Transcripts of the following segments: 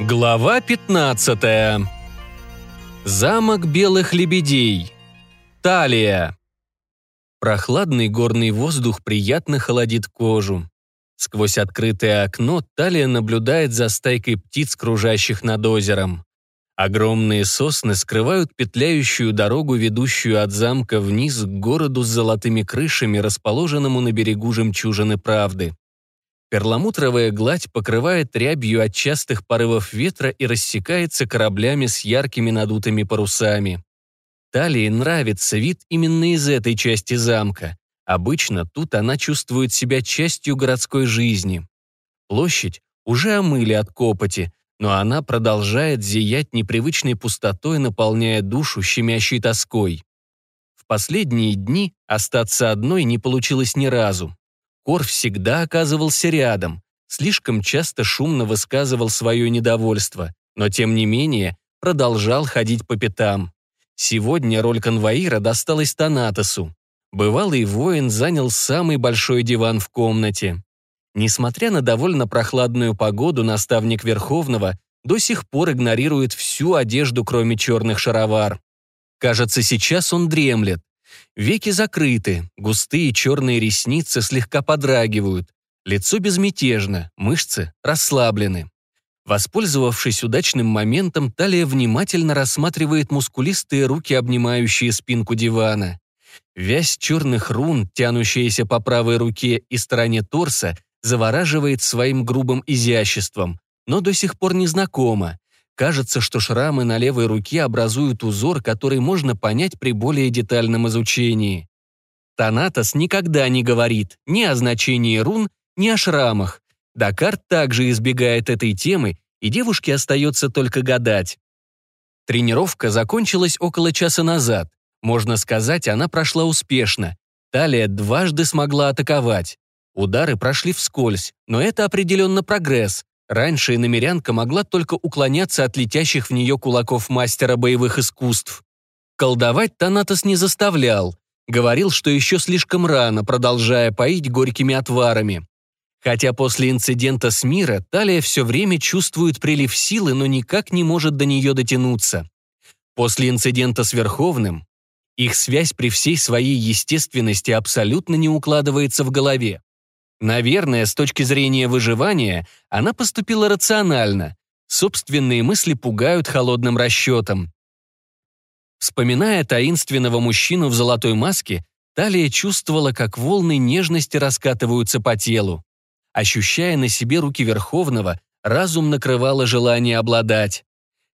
Глава 15. Замок белых лебедей. Талия. Прохладный горный воздух приятно холодит кожу. Сквозь открытое окно Талия наблюдает за стайкой птиц, кружащих над озером. Огромные сосны скрывают петляющую дорогу, ведущую от замка вниз к городу с золотыми крышами, расположенному на берегу жемчужины правды. Перламутровая гладь покрывает рябью от частых порывов ветра и рассекается кораблями с яркими надутыми парусами. Талии нравится вид именно из этой части замка. Обычно тут она чувствует себя частью городской жизни. Площадь уже омыли от копоти, но она продолжает зиять непривычной пустотой, наполняя душу щемящей тоской. В последние дни остаться одной не получилось ни разу. Кор всегда оказывался рядом, слишком часто шумно высказывал свое недовольство, но тем не менее продолжал ходить по пятам. Сегодня роль конвоира досталась Танатосу. Бывалый воин занял самый большой диван в комнате. Несмотря на довольно прохладную погоду, наставник Верховного до сих пор игнорирует всю одежду, кроме черных шаровар. Кажется, сейчас он дремлет, Веки закрыты, густые черные ресницы слегка подрагивают, лицо безмятежно, мышцы расслаблены. Воспользовавшись удачным моментом, Талия внимательно рассматривает мускулистые руки, обнимающие спинку дивана. Вязь черных рун, тянущаяся по правой руке и стороне торса, завораживает своим грубым изяществом, но до сих пор незнакома. Кажется, что шрамы на левой руке образуют узор, который можно понять при более детальном изучении. Танатос никогда не говорит ни о значении рун, ни о шрамах. Дакар также избегает этой темы, и девушке остается только гадать. Тренировка закончилась около часа назад. Можно сказать, она прошла успешно. Талия дважды смогла атаковать. Удары прошли вскользь, но это определенно прогресс. Раньше иномерянка могла только уклоняться от летящих в нее кулаков мастера боевых искусств. Колдовать Танатос не заставлял. Говорил, что еще слишком рано, продолжая поить горькими отварами. Хотя после инцидента с Мира Талия все время чувствует прилив силы, но никак не может до нее дотянуться. После инцидента с Верховным их связь при всей своей естественности абсолютно не укладывается в голове. Наверное, с точки зрения выживания, она поступила рационально. Собственные мысли пугают холодным расчетом. Вспоминая таинственного мужчину в золотой маске, Талия чувствовала, как волны нежности раскатываются по телу. Ощущая на себе руки Верховного, разум накрывало желание обладать.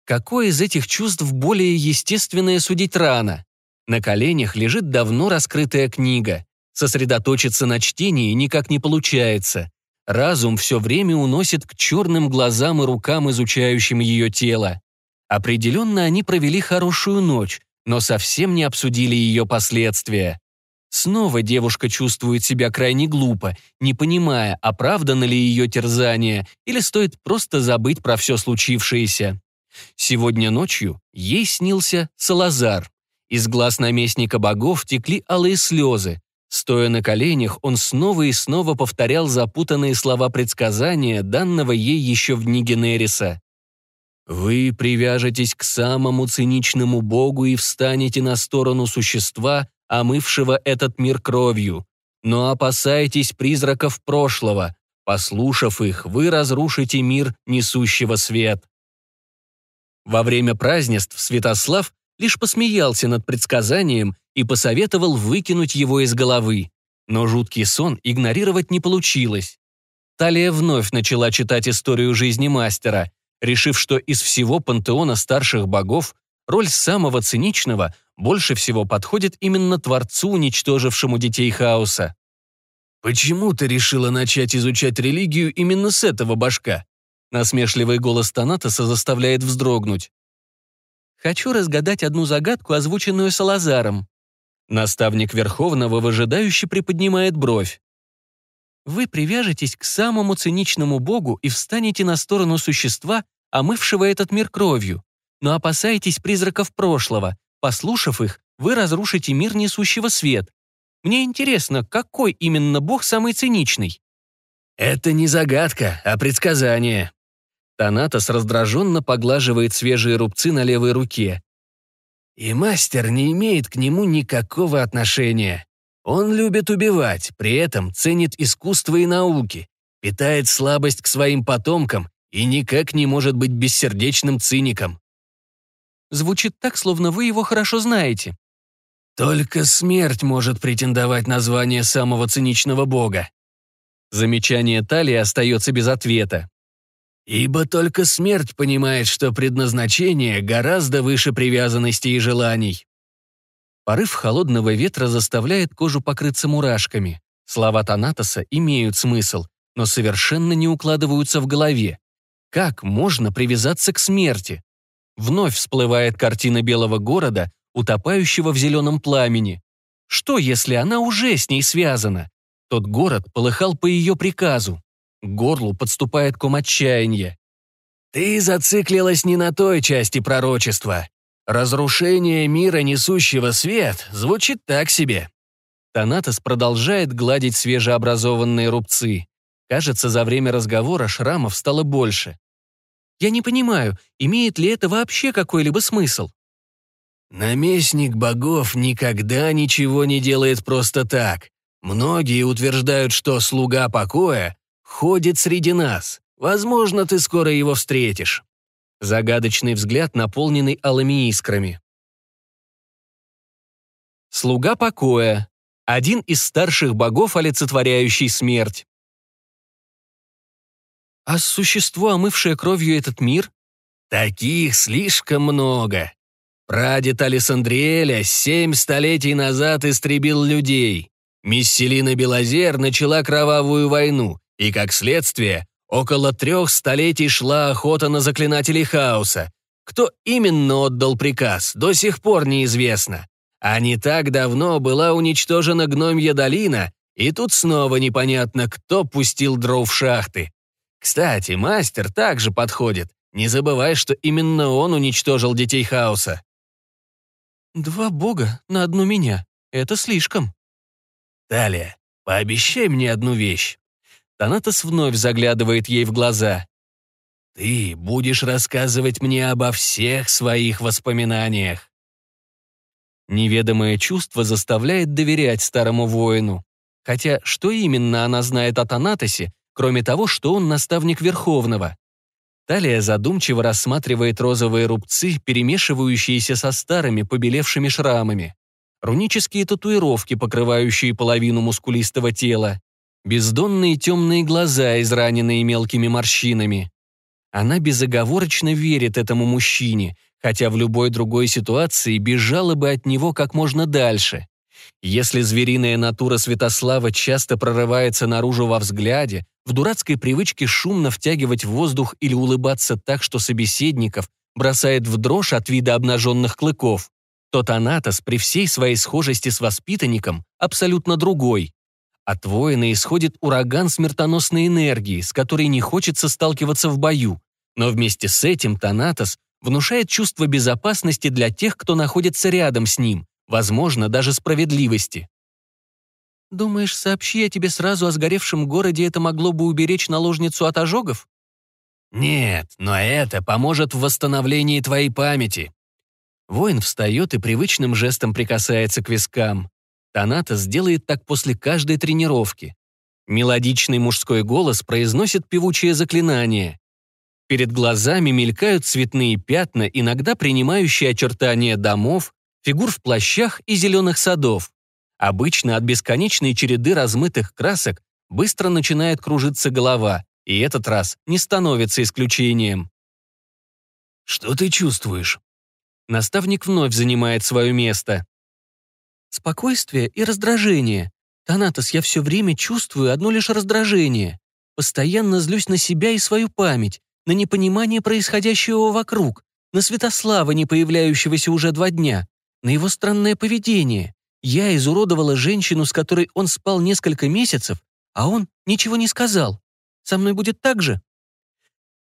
Какое из этих чувств более естественное судить рано? На коленях лежит давно раскрытая книга. Сосредоточиться на чтении никак не получается. Разум все время уносит к черным глазам и рукам, изучающим ее тело. Определенно они провели хорошую ночь, но совсем не обсудили ее последствия. Снова девушка чувствует себя крайне глупо, не понимая, оправдано ли ее терзание или стоит просто забыть про все случившееся. Сегодня ночью ей снился Салазар. Из глаз наместника богов текли алые слезы. Стоя на коленях, он снова и снова повторял запутанные слова предсказания, данного ей еще в дни Генериса. «Вы привяжетесь к самому циничному богу и встанете на сторону существа, омывшего этот мир кровью. Но опасайтесь призраков прошлого. Послушав их, вы разрушите мир несущего свет». Во время празднеств Святослав лишь посмеялся над предсказанием и посоветовал выкинуть его из головы. Но жуткий сон игнорировать не получилось. Талия вновь начала читать историю жизни мастера, решив, что из всего пантеона старших богов роль самого циничного больше всего подходит именно Творцу, уничтожившему детей хаоса. «Почему ты решила начать изучать религию именно с этого башка?» Насмешливый голос Танатоса заставляет вздрогнуть. Хочу разгадать одну загадку, озвученную Салазаром. Наставник Верховного выжидающе приподнимает бровь. Вы привяжетесь к самому циничному богу и встанете на сторону существа, омывшего этот мир кровью. Но опасаетесь призраков прошлого. Послушав их, вы разрушите мир, несущего свет. Мне интересно, какой именно бог самый циничный? Это не загадка, а предсказание. Танатос раздраженно поглаживает свежие рубцы на левой руке. И мастер не имеет к нему никакого отношения. Он любит убивать, при этом ценит искусство и науки, питает слабость к своим потомкам и никак не может быть бессердечным циником. Звучит так, словно вы его хорошо знаете. Только смерть может претендовать на звание самого циничного бога. Замечание Талии остается без ответа. Ибо только смерть понимает, что предназначение гораздо выше привязанности и желаний. Порыв холодного ветра заставляет кожу покрыться мурашками. Слова Танатоса имеют смысл, но совершенно не укладываются в голове. Как можно привязаться к смерти? Вновь всплывает картина белого города, утопающего в зеленом пламени. Что, если она уже с ней связана? Тот город полыхал по ее приказу. К горлу подступает ком отчаяния. «Ты зациклилась не на той части пророчества. Разрушение мира, несущего свет, звучит так себе». Танатос продолжает гладить свежеобразованные рубцы. Кажется, за время разговора шрамов стало больше. «Я не понимаю, имеет ли это вообще какой-либо смысл?» «Наместник богов никогда ничего не делает просто так. Многие утверждают, что слуга покоя ходит среди нас. Возможно, ты скоро его встретишь». Загадочный взгляд, наполненный алыми искрами. Слуга покоя. Один из старших богов, олицетворяющий смерть. А существо, омывшее кровью этот мир? Таких слишком много. Прадед Алисандриэля семь столетий назад истребил людей. Мисселина Белозер начала кровавую войну, и, как следствие, около трех столетий шла охота на заклинателей хаоса. Кто именно отдал приказ, до сих пор неизвестно. А не так давно была уничтожена гномья долина, и тут снова непонятно, кто пустил дров в шахты. Кстати, мастер также подходит. Не забывай, что именно он уничтожил детей хаоса. «Два бога на одну меня. Это слишком», Талия, пообещай мне одну вещь». Танатос вновь заглядывает ей в глаза. «Ты будешь рассказывать мне обо всех своих воспоминаниях». Неведомое чувство заставляет доверять старому воину. Хотя что именно она знает о Танатосе, кроме того, что он наставник Верховного? Талия задумчиво рассматривает розовые рубцы, перемешивающиеся со старыми побелевшими шрамами рунические татуировки, покрывающие половину мускулистого тела, бездонные темные глаза, израненные мелкими морщинами. Она безоговорочно верит этому мужчине, хотя в любой другой ситуации бежала бы от него как можно дальше. Если звериная натура Святослава часто прорывается наружу во взгляде, в дурацкой привычке шумно втягивать воздух или улыбаться так, что собеседников бросает в дрожь от вида обнаженных клыков, тот Анатос при всей своей схожести с воспитанником абсолютно другой. От воина исходит ураган смертоносной энергии, с которой не хочется сталкиваться в бою. Но вместе с этим Танатос внушает чувство безопасности для тех, кто находится рядом с ним, возможно, даже справедливости. «Думаешь, сообщи я тебе сразу о сгоревшем городе, это могло бы уберечь наложницу от ожогов?» «Нет, но это поможет в восстановлении твоей памяти. Воин встает и привычным жестом прикасается к вискам. Танатос делает так после каждой тренировки. Мелодичный мужской голос произносит певучее заклинание. Перед глазами мелькают цветные пятна, иногда принимающие очертания домов, фигур в плащах и зеленых садов. Обычно от бесконечной череды размытых красок быстро начинает кружиться голова, и этот раз не становится исключением. «Что ты чувствуешь?» Наставник вновь занимает свое место. Спокойствие и раздражение. Танатос, я все время чувствую одно лишь раздражение. Постоянно злюсь на себя и свою память, на непонимание происходящего вокруг, на Святослава, не появляющегося уже два дня, на его странное поведение. Я изуродовала женщину, с которой он спал несколько месяцев, а он ничего не сказал. Со мной будет так же?»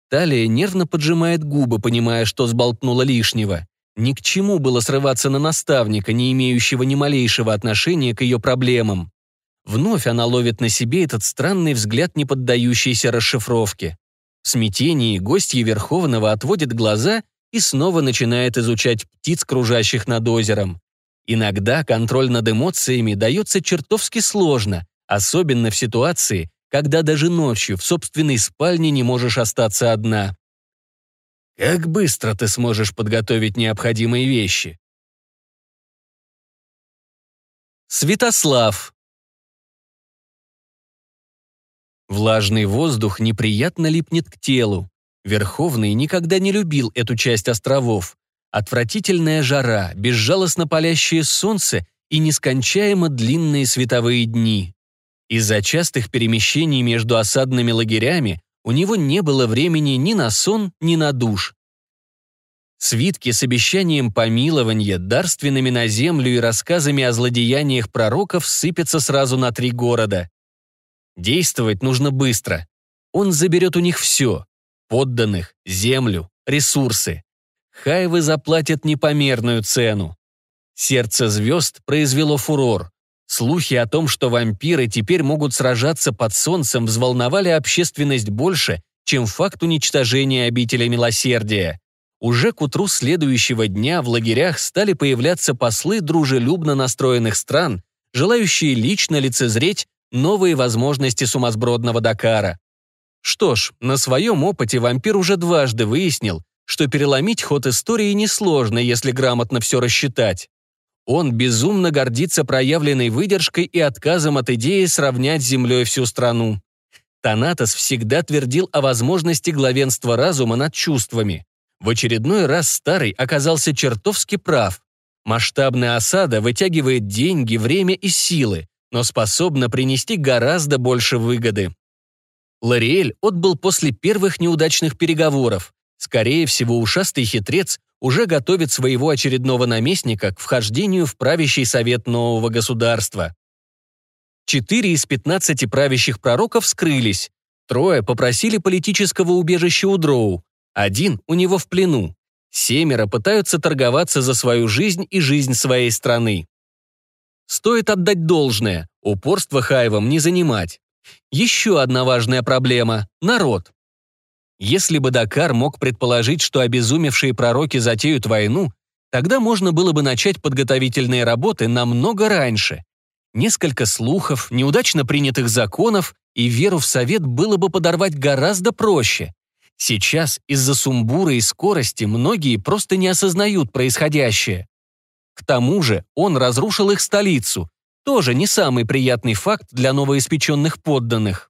Талия нервно поджимает губы, понимая, что сболтнула лишнего. Ни к чему было срываться на наставника, не имеющего ни малейшего отношения к ее проблемам. Вновь она ловит на себе этот странный взгляд, не поддающийся расшифровке. В смятении гостья Верховного отводит глаза и снова начинает изучать птиц, кружащих над озером. Иногда контроль над эмоциями дается чертовски сложно, особенно в ситуации, когда даже ночью в собственной спальне не можешь остаться одна. Как быстро ты сможешь подготовить необходимые вещи? Святослав. Влажный воздух неприятно липнет к телу. Верховный никогда не любил эту часть островов. Отвратительная жара, безжалостно палящее солнце и нескончаемо длинные световые дни. Из-за частых перемещений между осадными лагерями у него не было времени ни на сон, ни на душ. Свитки с обещанием помилования, дарственными на землю и рассказами о злодеяниях пророков сыпятся сразу на три города. Действовать нужно быстро. Он заберет у них все – подданных, землю, ресурсы. Хайвы заплатят непомерную цену. Сердце звезд произвело фурор. Слухи о том, что вампиры теперь могут сражаться под солнцем, взволновали общественность больше, чем факт уничтожения обители милосердия. Уже к утру следующего дня в лагерях стали появляться послы дружелюбно настроенных стран, желающие лично лицезреть новые возможности сумасбродного Дакара. Что ж, на своем опыте вампир уже дважды выяснил, что переломить ход истории несложно, если грамотно все рассчитать. Он безумно гордится проявленной выдержкой и отказом от идеи сравнять с землей всю страну. Танатос всегда твердил о возможности главенства разума над чувствами. В очередной раз старый оказался чертовски прав. Масштабная осада вытягивает деньги, время и силы, но способна принести гораздо больше выгоды. Лориэль отбыл после первых неудачных переговоров. Скорее всего, ушастый хитрец уже готовит своего очередного наместника к вхождению в правящий совет нового государства. Четыре из пятнадцати правящих пророков скрылись. Трое попросили политического убежища у Дроу. Один у него в плену. Семеро пытаются торговаться за свою жизнь и жизнь своей страны. Стоит отдать должное, упорство Хаевам не занимать. Еще одна важная проблема – народ. Если бы Дакар мог предположить, что обезумевшие пророки затеют войну, тогда можно было бы начать подготовительные работы намного раньше. Несколько слухов, неудачно принятых законов и веру в совет было бы подорвать гораздо проще. Сейчас из-за сумбура и скорости многие просто не осознают происходящее. К тому же он разрушил их столицу, тоже не самый приятный факт для новоиспеченных подданных.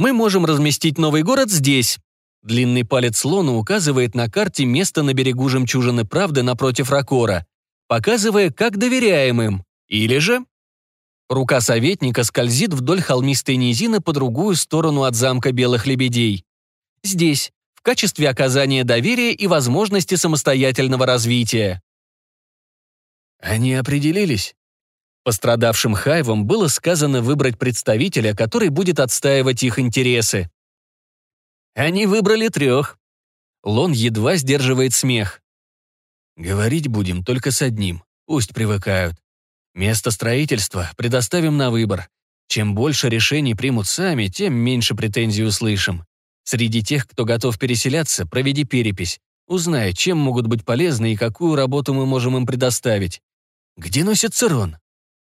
Мы можем разместить новый город здесь. Длинный палец Лона указывает на карте место на берегу жемчужины правды напротив Ракора, показывая, как доверяем им. Или же... Рука советника скользит вдоль холмистой низины по другую сторону от замка Белых Лебедей. Здесь, в качестве оказания доверия и возможности самостоятельного развития. Они определились? Пострадавшим Хайвам было сказано выбрать представителя, который будет отстаивать их интересы. Они выбрали трех. Лон едва сдерживает смех. Говорить будем только с одним, пусть привыкают. Место строительства предоставим на выбор. Чем больше решений примут сами, тем меньше претензий услышим. Среди тех, кто готов переселяться, проведи перепись. Узнай, чем могут быть полезны и какую работу мы можем им предоставить. Где носится Рон?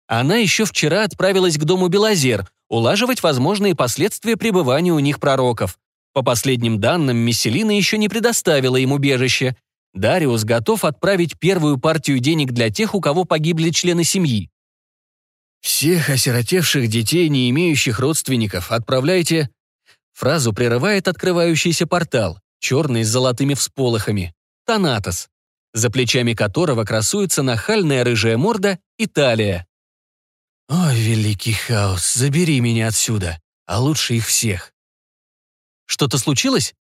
Она еще вчера отправилась к дому Белозер, улаживать возможные последствия пребывания у них пророков. По последним данным, Месселина еще не предоставила им убежище. Дариус готов отправить первую партию денег для тех, у кого погибли члены семьи. «Всех осиротевших детей, не имеющих родственников, отправляйте...» Фразу прерывает открывающийся портал, черный с золотыми всполохами. Танатос, за плечами которого красуется нахальная рыжая морда Италия. «О, великий хаос, забери меня отсюда, а лучше их всех». «Что-то случилось?»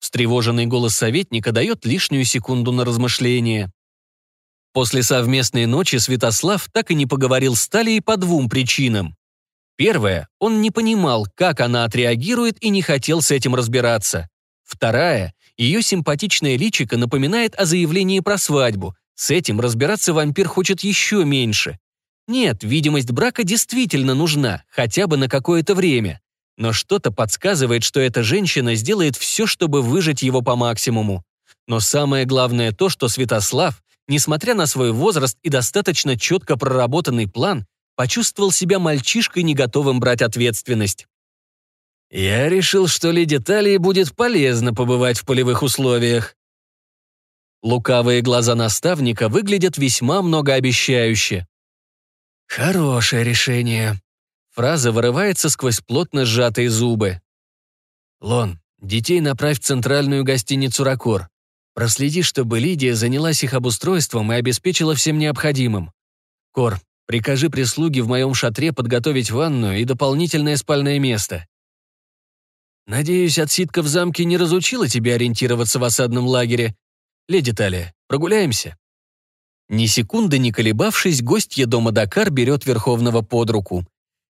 Встревоженный голос советника дает лишнюю секунду на размышление. После совместной ночи Святослав так и не поговорил с Талией по двум причинам. Первая, он не понимал, как она отреагирует и не хотел с этим разбираться. Вторая, ее симпатичное личико напоминает о заявлении про свадьбу. С этим разбираться вампир хочет еще меньше. Нет, видимость брака действительно нужна, хотя бы на какое-то время. Но что-то подсказывает, что эта женщина сделает все, чтобы выжить его по максимуму. Но самое главное то, что Святослав, несмотря на свой возраст и достаточно четко проработанный план, почувствовал себя мальчишкой, не готовым брать ответственность. «Я решил, что леди Талии будет полезно побывать в полевых условиях». Лукавые глаза наставника выглядят весьма многообещающе. «Хорошее решение», Фраза вырывается сквозь плотно сжатые зубы. «Лон, детей направь в центральную гостиницу «Ракор». Проследи, чтобы Лидия занялась их обустройством и обеспечила всем необходимым. Кор, прикажи прислуге в моем шатре подготовить ванную и дополнительное спальное место. Надеюсь, отсидка в замке не разучила тебя ориентироваться в осадном лагере. Леди Талия, прогуляемся?» Ни секунды не колебавшись, гостья дома Дакар берет Верховного под руку.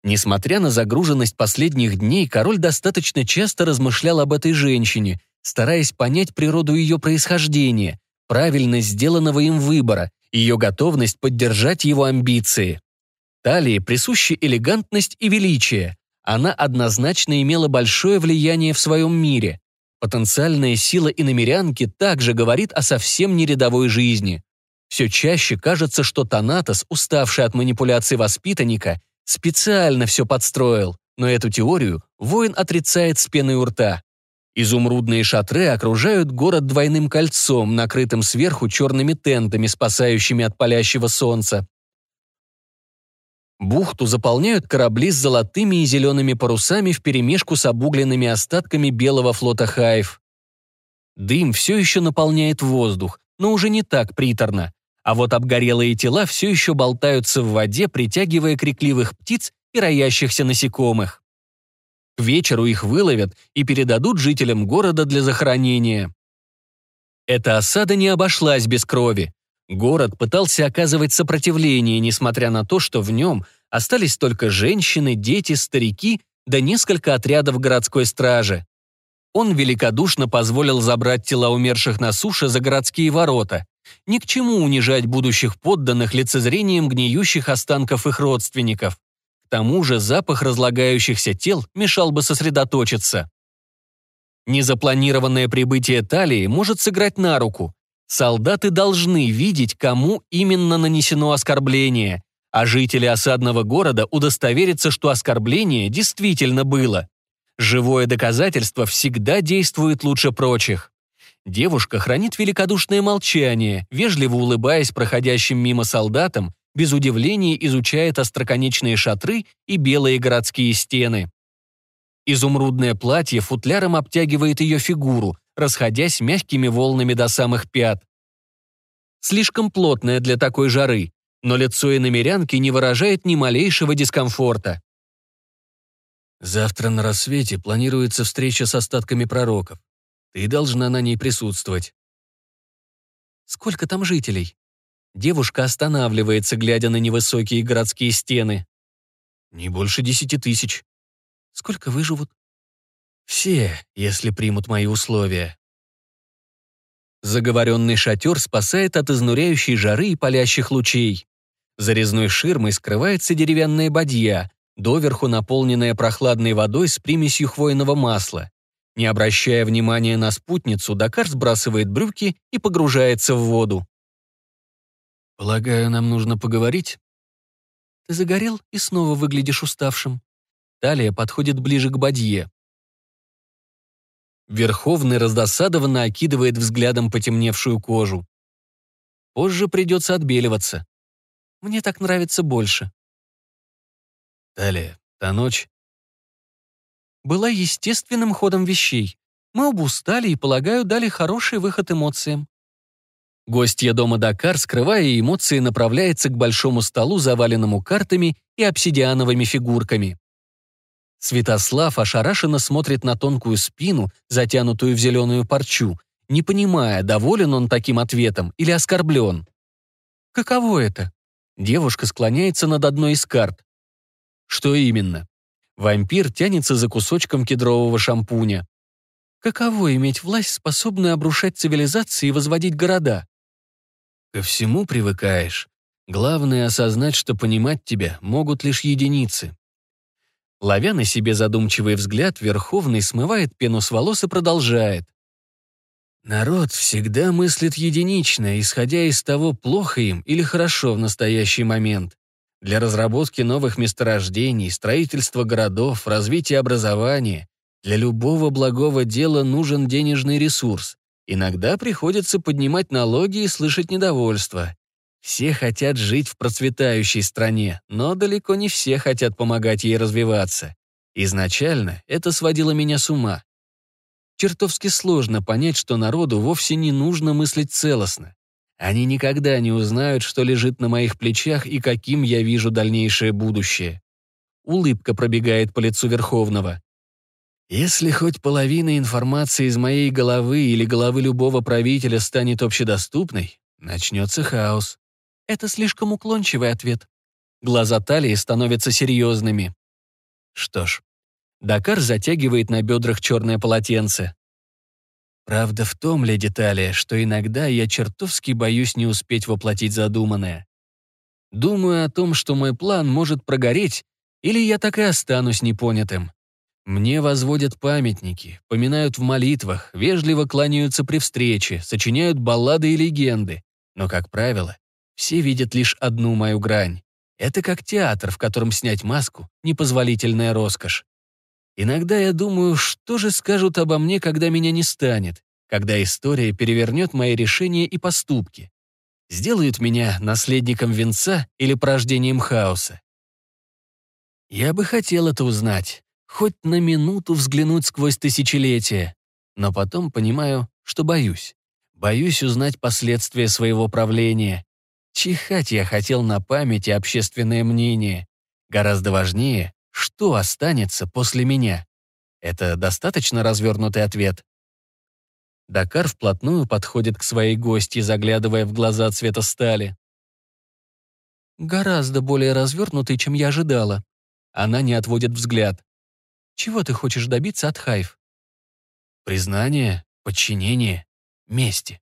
Несмотря на загруженность последних дней, король достаточно часто размышлял об этой женщине, стараясь понять природу ее происхождения, правильность сделанного им выбора, ее готовность поддержать его амбиции. Талии присущи элегантность и величие. Она однозначно имела большое влияние в своем мире. Потенциальная сила иномерянки также говорит о совсем не рядовой жизни. Все чаще кажется, что Танатос, уставший от манипуляций воспитанника, специально все подстроил, но эту теорию воин отрицает с пеной у рта. Изумрудные шатры окружают город двойным кольцом, накрытым сверху черными тентами, спасающими от палящего солнца. Бухту заполняют корабли с золотыми и зелеными парусами вперемешку с обугленными остатками белого флота Хаев. Дым все еще наполняет воздух, но уже не так приторно а вот обгорелые тела все еще болтаются в воде, притягивая крикливых птиц и роящихся насекомых. К вечеру их выловят и передадут жителям города для захоронения. Эта осада не обошлась без крови. Город пытался оказывать сопротивление, несмотря на то, что в нем остались только женщины, дети, старики да несколько отрядов городской стражи. Он великодушно позволил забрать тела умерших на суше за городские ворота. Ни к чему унижать будущих подданных лицезрением гниющих останков их родственников. К тому же запах разлагающихся тел мешал бы сосредоточиться. Незапланированное прибытие Талии может сыграть на руку. Солдаты должны видеть, кому именно нанесено оскорбление, а жители осадного города удостоверятся, что оскорбление действительно было. Живое доказательство всегда действует лучше прочих. Девушка хранит великодушное молчание, вежливо улыбаясь проходящим мимо солдатам, без удивления изучает остроконечные шатры и белые городские стены. Изумрудное платье футляром обтягивает ее фигуру, расходясь мягкими волнами до самых пят. Слишком плотное для такой жары, но лицо иномерянки не выражает ни малейшего дискомфорта. Завтра на рассвете планируется встреча с остатками пророков. Ты должна на ней присутствовать. Сколько там жителей? Девушка останавливается, глядя на невысокие городские стены. Не больше десяти тысяч. Сколько выживут? Все, если примут мои условия. Заговоренный шатер спасает от изнуряющей жары и палящих лучей. За резной ширмой скрывается деревянная бадья, доверху наполненная прохладной водой с примесью хвойного масла. Не обращая внимания на спутницу, Дакар сбрасывает брюки и погружается в воду. «Полагаю, нам нужно поговорить?» «Ты загорел и снова выглядишь уставшим». Талия подходит ближе к бадье. Верховный раздосадованно окидывает взглядом потемневшую кожу. Позже придется отбеливаться. Мне так нравится больше. Талия, та ночь была естественным ходом вещей. Мы оба устали и, полагаю, дали хороший выход эмоциям. Гостья дома Дакар, скрывая эмоции, направляется к большому столу, заваленному картами и обсидиановыми фигурками. Святослав ошарашенно смотрит на тонкую спину, затянутую в зеленую парчу, не понимая, доволен он таким ответом или оскорблен. «Каково это?» Девушка склоняется над одной из карт. «Что именно?» Вампир тянется за кусочком кедрового шампуня. Каково иметь власть, способную обрушать цивилизации и возводить города? Ко всему привыкаешь. Главное осознать, что понимать тебя могут лишь единицы. Ловя на себе задумчивый взгляд, Верховный смывает пену с волос и продолжает. Народ всегда мыслит единично, исходя из того, плохо им или хорошо в настоящий момент. Для разработки новых месторождений, строительства городов, развития образования, для любого благого дела нужен денежный ресурс. Иногда приходится поднимать налоги и слышать недовольство. Все хотят жить в процветающей стране, но далеко не все хотят помогать ей развиваться. Изначально это сводило меня с ума. Чертовски сложно понять, что народу вовсе не нужно мыслить целостно. Они никогда не узнают, что лежит на моих плечах и каким я вижу дальнейшее будущее. Улыбка пробегает по лицу Верховного. Если хоть половина информации из моей головы или головы любого правителя станет общедоступной, начнется хаос. Это слишком уклончивый ответ. Глаза Талии становятся серьезными. Что ж, Дакар затягивает на бедрах черное полотенце. Правда в том, леди Талия, что иногда я чертовски боюсь не успеть воплотить задуманное. Думаю о том, что мой план может прогореть, или я так и останусь непонятым. Мне возводят памятники, поминают в молитвах, вежливо кланяются при встрече, сочиняют баллады и легенды. Но, как правило, все видят лишь одну мою грань. Это как театр, в котором снять маску — непозволительная роскошь. Иногда я думаю, что же скажут обо мне, когда меня не станет, когда история перевернет мои решения и поступки. Сделают меня наследником венца или порождением хаоса. Я бы хотел это узнать, хоть на минуту взглянуть сквозь тысячелетия, но потом понимаю, что боюсь. Боюсь узнать последствия своего правления. Чихать я хотел на память и общественное мнение. Гораздо важнее что останется после меня? Это достаточно развернутый ответ? Дакар вплотную подходит к своей гости, заглядывая в глаза цвета стали. «Гораздо более развернутый, чем я ожидала». Она не отводит взгляд. «Чего ты хочешь добиться от Хайв?» «Признание, подчинение, мести».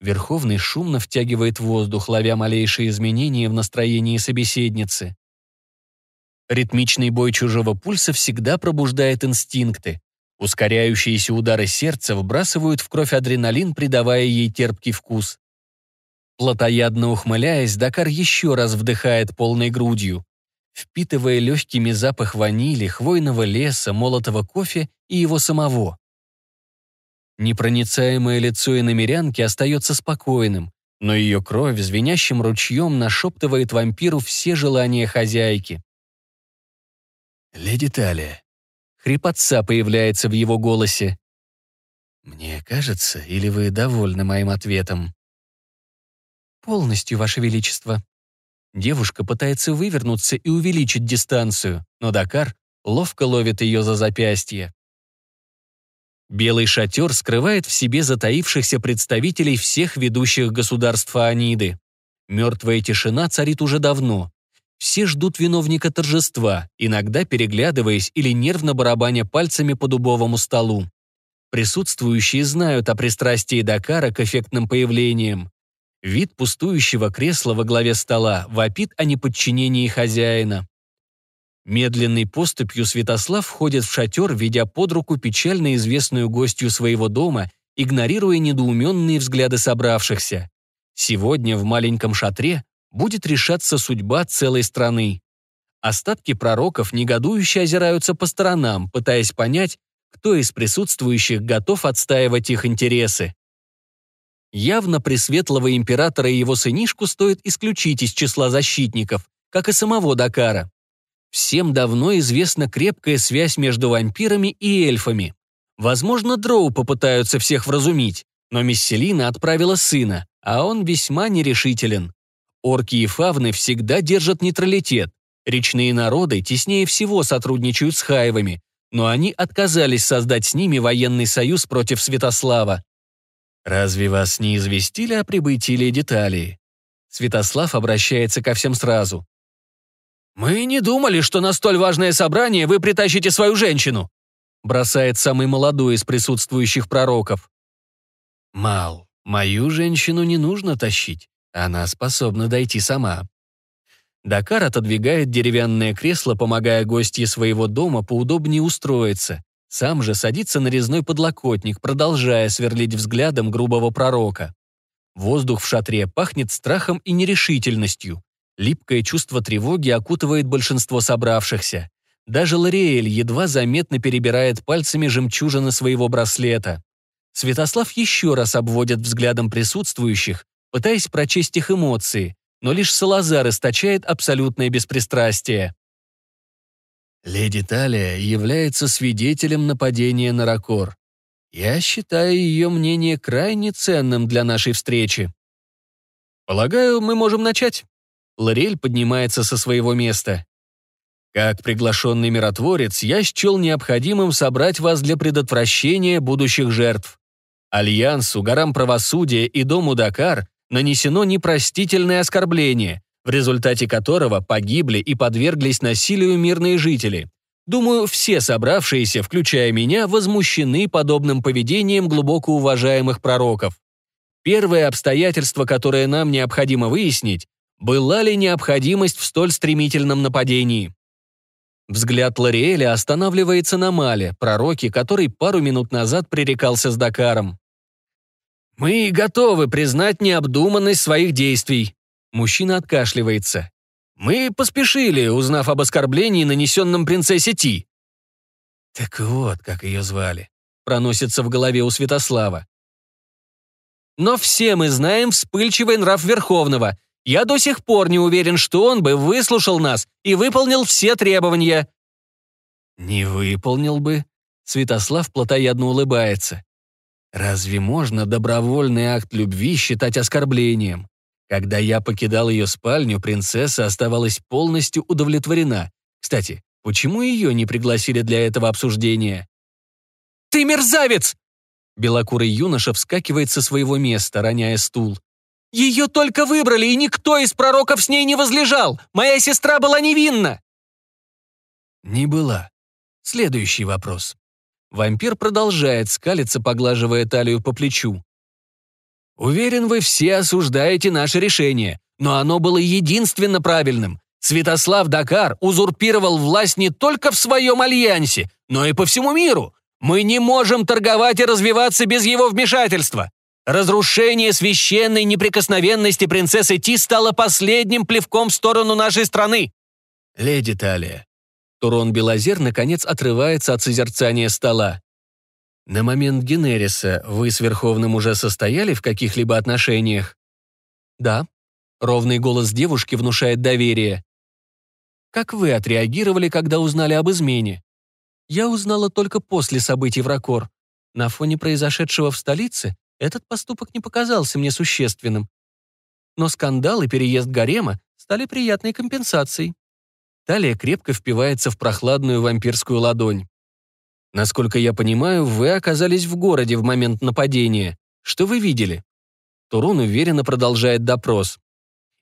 Верховный шумно втягивает воздух, ловя малейшие изменения в настроении собеседницы. Ритмичный бой чужого пульса всегда пробуждает инстинкты. Ускоряющиеся удары сердца вбрасывают в кровь адреналин, придавая ей терпкий вкус. Плотоядно ухмыляясь, Дакар еще раз вдыхает полной грудью, впитывая легкими запах ванили, хвойного леса, молотого кофе и его самого. Непроницаемое лицо иномерянки остается спокойным, но ее кровь звенящим ручьем нашептывает вампиру все желания хозяйки. «Леди Талия». Хрипотца появляется в его голосе. «Мне кажется, или вы довольны моим ответом?» «Полностью, Ваше Величество». Девушка пытается вывернуться и увеличить дистанцию, но Дакар ловко ловит ее за запястье. Белый шатер скрывает в себе затаившихся представителей всех ведущих государств Аниды. Мертвая тишина царит уже давно, все ждут виновника торжества, иногда переглядываясь или нервно барабаня пальцами по дубовому столу. Присутствующие знают о пристрастии Дакара к эффектным появлениям. Вид пустующего кресла во главе стола вопит о неподчинении хозяина. Медленной поступью Святослав входит в шатер, ведя под руку печально известную гостью своего дома, игнорируя недоуменные взгляды собравшихся. Сегодня в маленьком шатре будет решаться судьба целой страны. Остатки пророков негодующе озираются по сторонам, пытаясь понять, кто из присутствующих готов отстаивать их интересы. Явно Пресветлого Императора и его сынишку стоит исключить из числа защитников, как и самого Дакара. Всем давно известна крепкая связь между вампирами и эльфами. Возможно, дроу попытаются всех вразумить, но Мисселина отправила сына, а он весьма нерешителен. Орки и фавны всегда держат нейтралитет. Речные народы теснее всего сотрудничают с хаевами, но они отказались создать с ними военный союз против Святослава. «Разве вас не известили о прибытии леди Талии?» Святослав обращается ко всем сразу. «Мы не думали, что на столь важное собрание вы притащите свою женщину», бросает самый молодой из присутствующих пророков. «Мал, мою женщину не нужно тащить. Она способна дойти сама. Дакар отодвигает деревянное кресло, помогая гостье своего дома поудобнее устроиться. Сам же садится на резной подлокотник, продолжая сверлить взглядом грубого пророка. Воздух в шатре пахнет страхом и нерешительностью. Липкое чувство тревоги окутывает большинство собравшихся. Даже Лориэль едва заметно перебирает пальцами жемчужины своего браслета. Святослав еще раз обводит взглядом присутствующих, пытаясь прочесть их эмоции, но лишь Салазар источает абсолютное беспристрастие. Леди Талия является свидетелем нападения на Ракор. Я считаю ее мнение крайне ценным для нашей встречи. Полагаю, мы можем начать. Лорель поднимается со своего места. Как приглашенный миротворец, я счел необходимым собрать вас для предотвращения будущих жертв. Альянсу, горам правосудия и дому Дакар нанесено непростительное оскорбление, в результате которого погибли и подверглись насилию мирные жители. Думаю, все собравшиеся, включая меня, возмущены подобным поведением глубоко уважаемых пророков. Первое обстоятельство, которое нам необходимо выяснить, была ли необходимость в столь стремительном нападении. Взгляд Лориэля останавливается на Мале, пророке, который пару минут назад пререкался с Дакаром. «Мы готовы признать необдуманность своих действий». Мужчина откашливается. «Мы поспешили, узнав об оскорблении, нанесенном принцессе Ти». «Так вот, как ее звали», — проносится в голове у Святослава. «Но все мы знаем вспыльчивый нрав Верховного. Я до сих пор не уверен, что он бы выслушал нас и выполнил все требования». «Не выполнил бы», — Святослав плотоядно улыбается. Разве можно добровольный акт любви считать оскорблением? Когда я покидал ее спальню, принцесса оставалась полностью удовлетворена. Кстати, почему ее не пригласили для этого обсуждения? «Ты мерзавец!» Белокурый юноша вскакивает со своего места, роняя стул. «Ее только выбрали, и никто из пророков с ней не возлежал! Моя сестра была невинна!» «Не была. Следующий вопрос. Вампир продолжает скалиться, поглаживая талию по плечу. «Уверен, вы все осуждаете наше решение, но оно было единственно правильным. Святослав Дакар узурпировал власть не только в своем альянсе, но и по всему миру. Мы не можем торговать и развиваться без его вмешательства. Разрушение священной неприкосновенности принцессы Ти стало последним плевком в сторону нашей страны. Леди Талия, Турон Белозер наконец отрывается от созерцания стола. «На момент Генериса вы с Верховным уже состояли в каких-либо отношениях?» «Да». Ровный голос девушки внушает доверие. «Как вы отреагировали, когда узнали об измене?» «Я узнала только после событий в Ракор. На фоне произошедшего в столице этот поступок не показался мне существенным. Но скандал и переезд гарема стали приятной компенсацией. Талия крепко впивается в прохладную вампирскую ладонь. Насколько я понимаю, вы оказались в городе в момент нападения. Что вы видели? Турун уверенно продолжает допрос.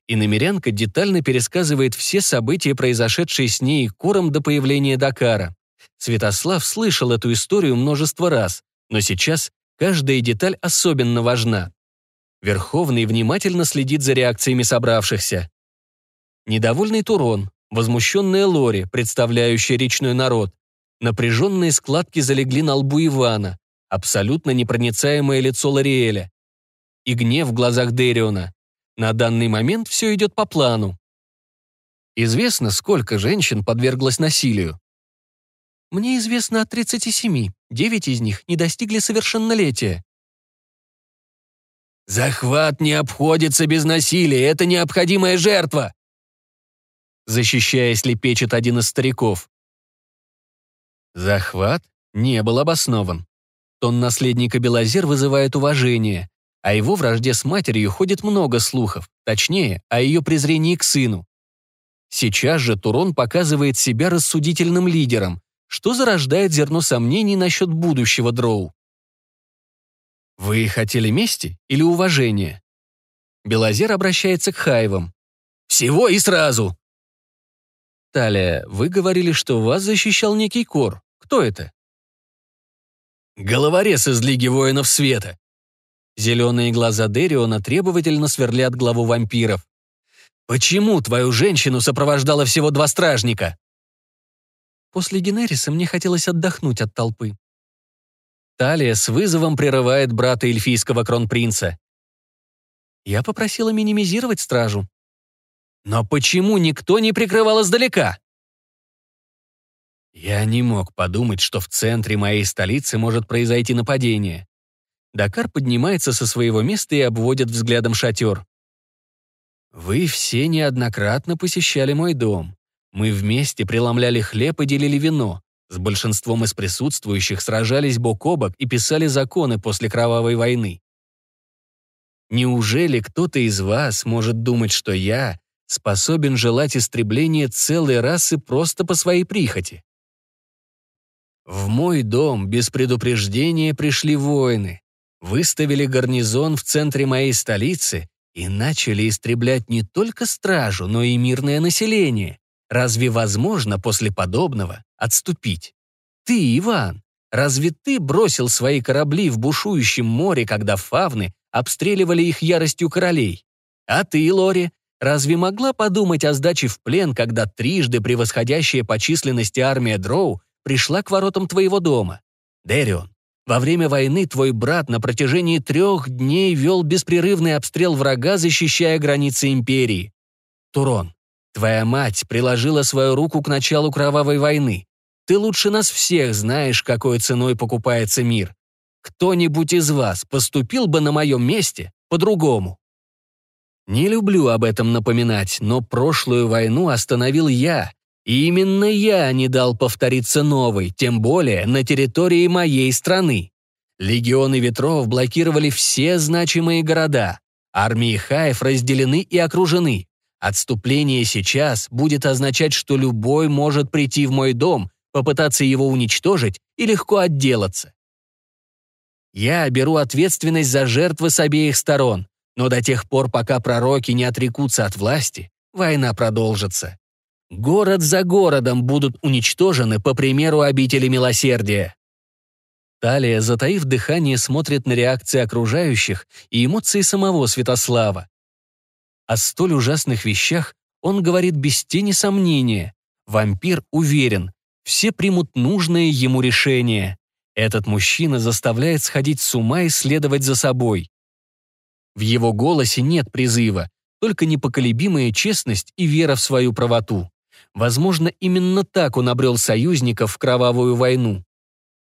И намерянка детально пересказывает все события, произошедшие с ней и Кором до появления Дакара. Святослав слышал эту историю множество раз, но сейчас каждая деталь особенно важна. Верховный внимательно следит за реакциями собравшихся. Недовольный Турон, возмущенная Лори, представляющая речной народ. Напряженные складки залегли на лбу Ивана, абсолютно непроницаемое лицо Лориэля. И гнев в глазах Дериона. На данный момент все идет по плану. Известно, сколько женщин подверглось насилию. Мне известно о 37, 9 из них не достигли совершеннолетия. «Захват не обходится без насилия, это необходимая жертва», защищаясь, лепечет один из стариков. Захват не был обоснован. Тон наследника Белозер вызывает уважение, а его вражде с матерью ходит много слухов, точнее, о ее презрении к сыну. Сейчас же Турон показывает себя рассудительным лидером, что зарождает зерно сомнений насчет будущего Дроу. «Вы хотели мести или уважения?» Белозер обращается к Хаевам. «Всего и сразу!» «Талия, вы говорили, что вас защищал некий Кор. Кто это?» «Головорез из Лиги Воинов Света». Зеленые глаза Дериона требовательно сверлят главу вампиров. Почему твою женщину сопровождало всего два стражника? После Генериса мне хотелось отдохнуть от толпы. Талия с вызовом прерывает брата эльфийского кронпринца. Я попросила минимизировать стражу. Но почему никто не прикрывал издалека? Я не мог подумать, что в центре моей столицы может произойти нападение. Дакар поднимается со своего места и обводит взглядом шатер. Вы все неоднократно посещали мой дом. Мы вместе преломляли хлеб и делили вино. С большинством из присутствующих сражались бок о бок и писали законы после кровавой войны. Неужели кто-то из вас может думать, что я способен желать истребления целой расы просто по своей прихоти? В мой дом без предупреждения пришли воины, выставили гарнизон в центре моей столицы и начали истреблять не только стражу, но и мирное население. Разве возможно после подобного отступить? Ты, Иван, разве ты бросил свои корабли в бушующем море, когда фавны обстреливали их яростью королей? А ты, Лори, разве могла подумать о сдаче в плен, когда трижды превосходящая по численности армия Дроу пришла к воротам твоего дома? Дерион, во время войны твой брат на протяжении трех дней вел беспрерывный обстрел врага, защищая границы империи. Турон, твоя мать приложила свою руку к началу кровавой войны. Ты лучше нас всех знаешь, какой ценой покупается мир. Кто-нибудь из вас поступил бы на моем месте по-другому? Не люблю об этом напоминать, но прошлую войну остановил я, и именно я не дал повториться новой, тем более на территории моей страны. Легионы ветров блокировали все значимые города. Армии Хаев разделены и окружены. Отступление сейчас будет означать, что любой может прийти в мой дом, попытаться его уничтожить и легко отделаться. Я беру ответственность за жертвы с обеих сторон, но до тех пор, пока пророки не отрекутся от власти, война продолжится. Город за городом будут уничтожены по примеру обители милосердия. Талия, затаив дыхание, смотрит на реакции окружающих и эмоции самого Святослава. О столь ужасных вещах он говорит без тени сомнения. Вампир уверен, все примут нужное ему решение. Этот мужчина заставляет сходить с ума и следовать за собой. В его голосе нет призыва, только непоколебимая честность и вера в свою правоту. Возможно, именно так он обрел союзников в кровавую войну.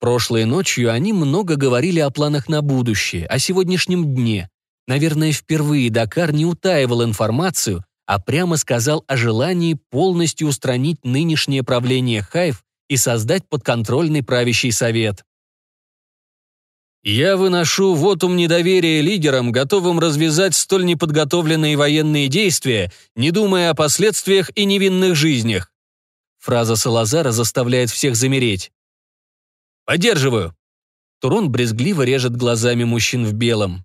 Прошлой ночью они много говорили о планах на будущее, о сегодняшнем дне. Наверное, впервые Дакар не утаивал информацию, а прямо сказал о желании полностью устранить нынешнее правление Хайв и создать подконтрольный правящий совет. Я выношу вотум недоверия лидерам, готовым развязать столь неподготовленные военные действия, не думая о последствиях и невинных жизнях. Фраза Салазара заставляет всех замереть. «Поддерживаю!» Турон брезгливо режет глазами мужчин в белом.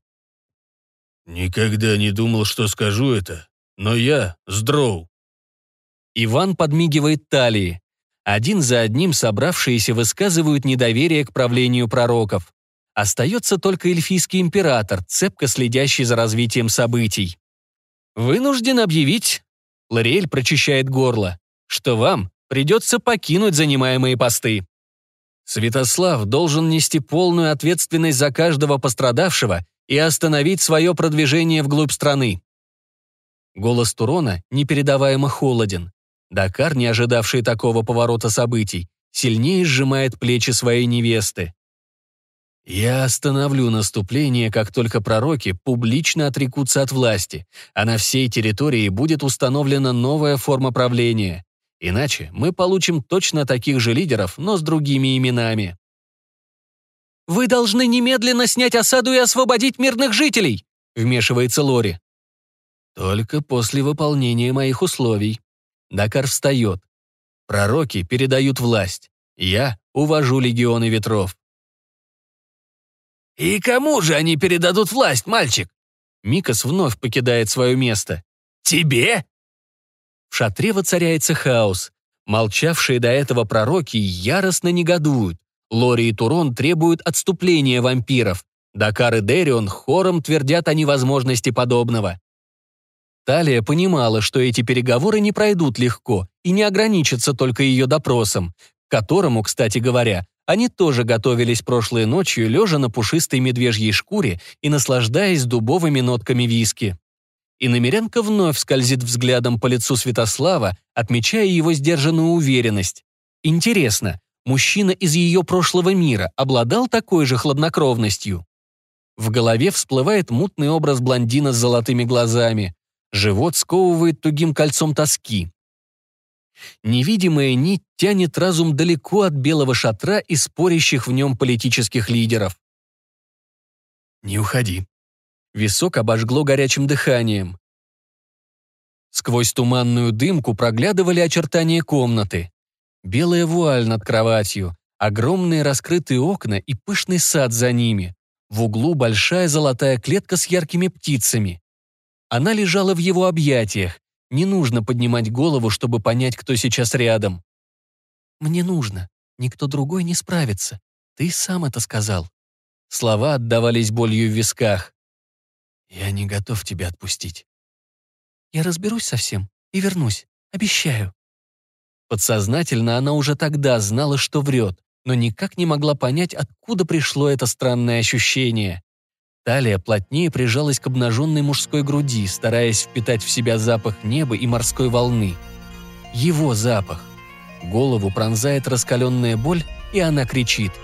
«Никогда не думал, что скажу это, но я Сдроу». Иван подмигивает талии. Один за одним собравшиеся высказывают недоверие к правлению пророков. Остается только эльфийский император, цепко следящий за развитием событий. «Вынужден объявить», — Лориэль прочищает горло, «что вам придется покинуть занимаемые посты. Святослав должен нести полную ответственность за каждого пострадавшего и остановить свое продвижение вглубь страны». Голос Турона непередаваемо холоден. Дакар, не ожидавший такого поворота событий, сильнее сжимает плечи своей невесты. Я остановлю наступление, как только пророки публично отрекутся от власти, а на всей территории будет установлена новая форма правления. Иначе мы получим точно таких же лидеров, но с другими именами. «Вы должны немедленно снять осаду и освободить мирных жителей!» — вмешивается Лори. «Только после выполнения моих условий». Дакар встает. Пророки передают власть. Я увожу легионы ветров. «И кому же они передадут власть, мальчик?» Микас вновь покидает свое место. «Тебе?» В шатре воцаряется хаос. Молчавшие до этого пророки яростно негодуют. Лори и Турон требуют отступления вампиров. Дакар и Дерион хором твердят о невозможности подобного. Талия понимала, что эти переговоры не пройдут легко и не ограничатся только ее допросом, к которому, кстати говоря, они тоже готовились прошлой ночью, лежа на пушистой медвежьей шкуре и наслаждаясь дубовыми нотками виски. И намерянка вновь скользит взглядом по лицу Святослава, отмечая его сдержанную уверенность. Интересно, мужчина из ее прошлого мира обладал такой же хладнокровностью? В голове всплывает мутный образ блондина с золотыми глазами. Живот сковывает тугим кольцом тоски. Невидимая нить тянет разум далеко от белого шатра и спорящих в нем политических лидеров. «Не уходи». Висок обожгло горячим дыханием. Сквозь туманную дымку проглядывали очертания комнаты. Белая вуаль над кроватью, огромные раскрытые окна и пышный сад за ними. В углу большая золотая клетка с яркими птицами. Она лежала в его объятиях. Не нужно поднимать голову, чтобы понять, кто сейчас рядом. «Мне нужно. Никто другой не справится. Ты сам это сказал». Слова отдавались болью в висках. «Я не готов тебя отпустить». «Я разберусь со всем и вернусь. Обещаю». Подсознательно она уже тогда знала, что врет, но никак не могла понять, откуда пришло это странное ощущение. Талия плотнее прижалась к обнаженной мужской груди, стараясь впитать в себя запах неба и морской волны. Его запах. Голову пронзает раскаленная боль, и она кричит –